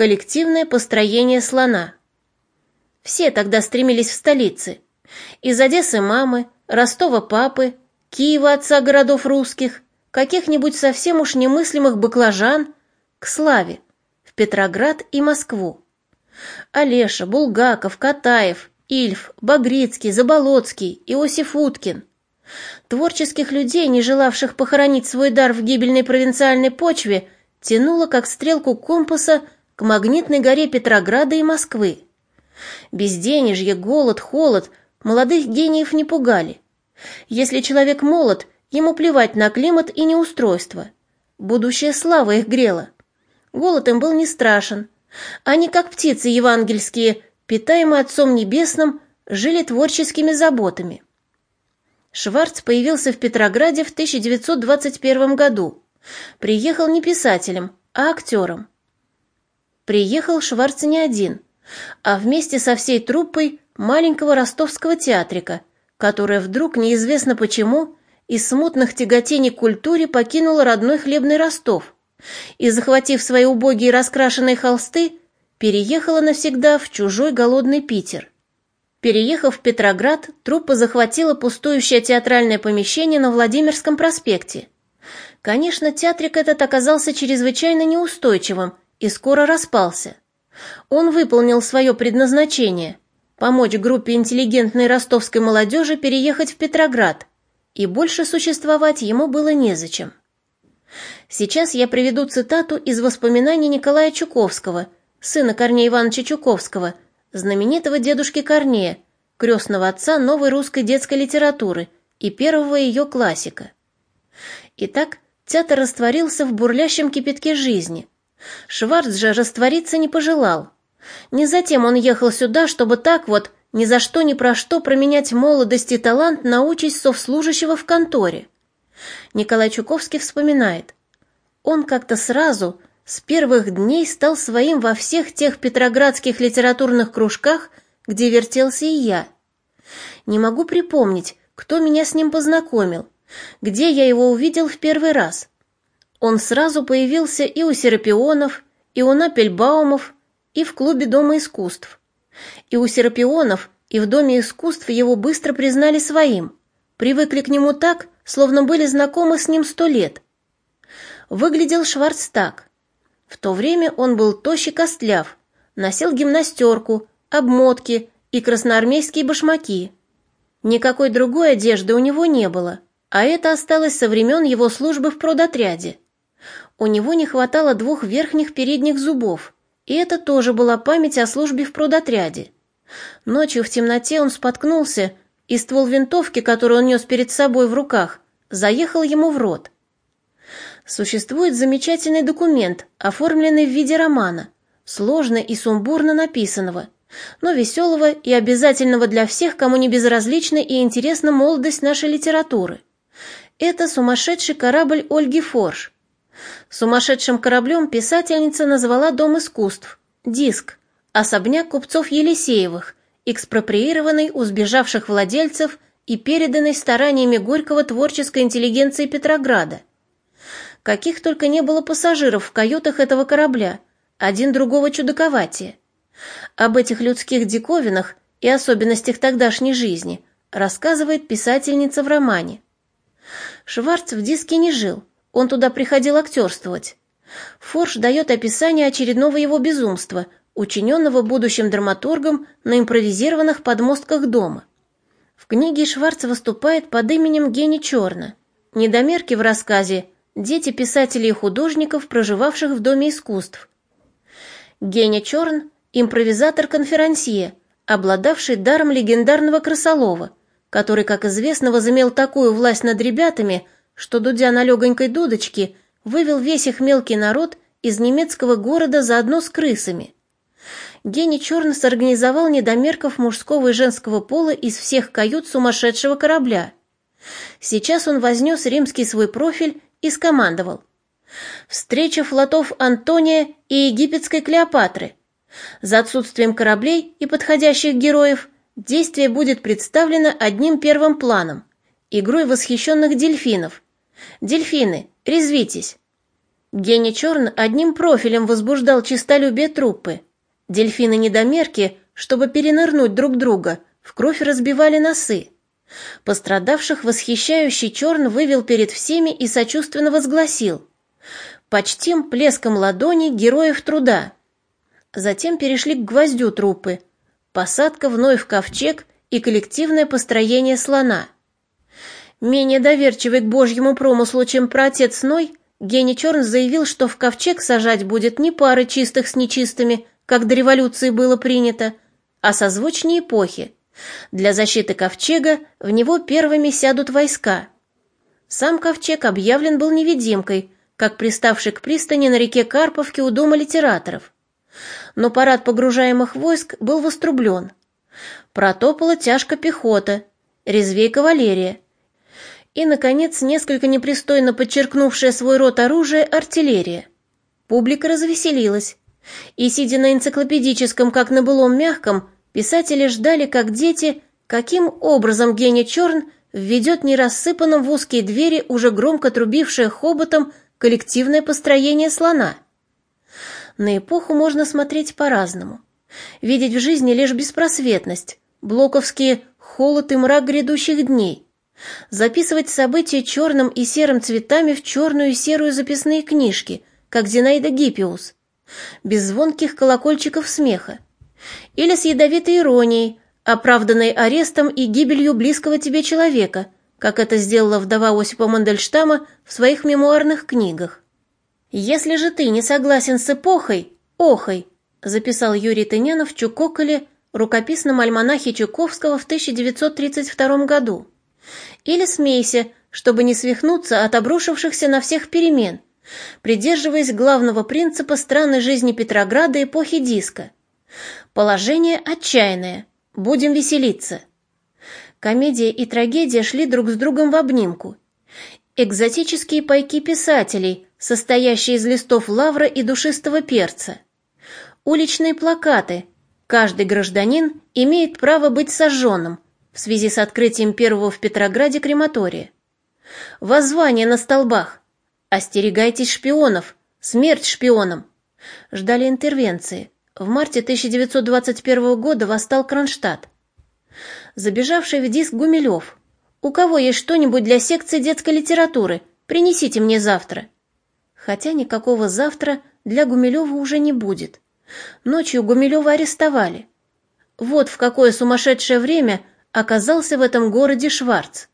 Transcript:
коллективное построение слона. Все тогда стремились в столицы. Из Одессы мамы, Ростова папы, Киева отца городов русских, каких-нибудь совсем уж немыслимых баклажан к славе, в Петроград и Москву. Олеша, Булгаков, Катаев, Ильф, Багрицкий, Заболоцкий, Иосиф Уткин. Творческих людей, не желавших похоронить свой дар в гибельной провинциальной почве, тянуло как стрелку компаса к магнитной горе Петрограда и Москвы. Безденежье, голод, холод молодых гениев не пугали. Если человек молод, ему плевать на климат и неустройство. Будущая слава их грела. Голод им был не страшен. Они, как птицы евангельские, питаемые Отцом Небесным, жили творческими заботами. Шварц появился в Петрограде в 1921 году. Приехал не писателем, а актером. Приехал Шварц не один, а вместе со всей труппой маленького ростовского театрика, которая вдруг, неизвестно почему, из смутных тяготений культуре покинула родной хлебный Ростов и, захватив свои убогие раскрашенные холсты, переехала навсегда в чужой голодный Питер. Переехав в Петроград, труппа захватила пустующее театральное помещение на Владимирском проспекте. Конечно, театрик этот оказался чрезвычайно неустойчивым и скоро распался. Он выполнил свое предназначение – помочь группе интеллигентной ростовской молодежи переехать в Петроград, и больше существовать ему было незачем. Сейчас я приведу цитату из воспоминаний Николая Чуковского, сына Корнея Ивановича Чуковского, знаменитого дедушки Корнея, крестного отца новой русской детской литературы и первого ее классика. Итак, театр растворился в бурлящем кипятке жизни. Шварц же раствориться не пожелал. Не затем он ехал сюда, чтобы так вот, ни за что ни про что променять молодость и талант на участь совслужащего в конторе. Николай Чуковский вспоминает. Он как-то сразу, с первых дней, стал своим во всех тех петроградских литературных кружках, где вертелся и я. Не могу припомнить, кто меня с ним познакомил, где я его увидел в первый раз. Он сразу появился и у Серапионов, и у Напельбаумов, и в клубе Дома искусств. И у Серапионов, и в Доме искусств его быстро признали своим, привыкли к нему так, словно были знакомы с ним сто лет. Выглядел Шварц так. В то время он был тощий костляв, носил гимнастерку, обмотки и красноармейские башмаки. Никакой другой одежды у него не было, а это осталось со времен его службы в продотряде. У него не хватало двух верхних передних зубов, и это тоже была память о службе в продотряде. Ночью в темноте он споткнулся, и ствол винтовки, который он нес перед собой в руках, заехал ему в рот. Существует замечательный документ, оформленный в виде романа, сложно и сумбурно написанного, но веселого и обязательного для всех, кому не безразлична и интересна молодость нашей литературы. Это «Сумасшедший корабль Ольги Форш», Сумасшедшим кораблем писательница назвала Дом искусств, диск, особняк купцов Елисеевых, экспроприированный у сбежавших владельцев и переданный стараниями Горького творческой интеллигенции Петрограда. Каких только не было пассажиров в каютах этого корабля, один другого чудаковатее. Об этих людских диковинах и особенностях тогдашней жизни рассказывает писательница в романе. Шварц в диске не жил, он туда приходил актерствовать. Форш дает описание очередного его безумства, учиненного будущим драматургом на импровизированных подмостках дома. В книге Шварц выступает под именем Гени Черна. Недомерки в рассказе «Дети писателей и художников, проживавших в Доме искусств». Геня Черн – импровизатор-конферансье, обладавший даром легендарного крысолова, который, как известно, возымел такую власть над ребятами – что, дудя на легонькой дудочке, вывел весь их мелкий народ из немецкого города заодно с крысами. Гений Черный сорганизовал недомерков мужского и женского пола из всех кают сумасшедшего корабля. Сейчас он вознес римский свой профиль и скомандовал. Встреча флотов Антония и египетской Клеопатры. За отсутствием кораблей и подходящих героев действие будет представлено одним первым планом – игрой восхищенных дельфинов – «Дельфины, резвитесь!» Гений Черн одним профилем возбуждал чистолюбие труппы. Дельфины-недомерки, чтобы перенырнуть друг друга, в кровь разбивали носы. Пострадавших восхищающий Черн вывел перед всеми и сочувственно возгласил «Почтим плеском ладони героев труда». Затем перешли к гвоздю труппы, посадка вновь в ковчег и коллективное построение слона. Менее доверчивый к божьему промыслу, чем праотец Ной, Гений Черн заявил, что в ковчег сажать будет не пары чистых с нечистыми, как до революции было принято, а созвучнее эпохи. Для защиты ковчега в него первыми сядут войска. Сам ковчег объявлен был невидимкой, как приставший к пристани на реке Карповке у дома литераторов. Но парад погружаемых войск был вострублен. Протопала тяжко пехота, резвей кавалерия, и, наконец, несколько непристойно подчеркнувшая свой рот оружие артиллерия. Публика развеселилась, и, сидя на энциклопедическом, как на былом мягком, писатели ждали, как дети, каким образом гений Черн введет нерассыпанным в узкие двери уже громко трубившее хоботом коллективное построение слона. На эпоху можно смотреть по-разному. Видеть в жизни лишь беспросветность, блоковские холод и мрак грядущих дней – записывать события черным и серым цветами в черную и серую записные книжки, как Зинаида Гиппиус, без звонких колокольчиков смеха, или с ядовитой иронией, оправданной арестом и гибелью близкого тебе человека, как это сделала вдова Осипа Мандельштама в своих мемуарных книгах. «Если же ты не согласен с эпохой, охой», записал Юрий Тынянов в Чукоколе, рукописном альманахе Чуковского в 1932 году. Или смейся, чтобы не свихнуться от обрушившихся на всех перемен, придерживаясь главного принципа странной жизни Петрограда эпохи диска. Положение отчаянное. Будем веселиться. Комедия и трагедия шли друг с другом в обнимку. Экзотические пайки писателей, состоящие из листов лавра и душистого перца. Уличные плакаты. Каждый гражданин имеет право быть сожженным – в связи с открытием первого в Петрограде крематория. Воззвание на столбах. Остерегайтесь шпионов. Смерть шпионам. Ждали интервенции. В марте 1921 года восстал Кронштадт. Забежавший в диск Гумилев. «У кого есть что-нибудь для секции детской литературы? Принесите мне завтра». Хотя никакого завтра для Гумилева уже не будет. Ночью Гумилева арестовали. Вот в какое сумасшедшее время оказался в этом городе Шварц.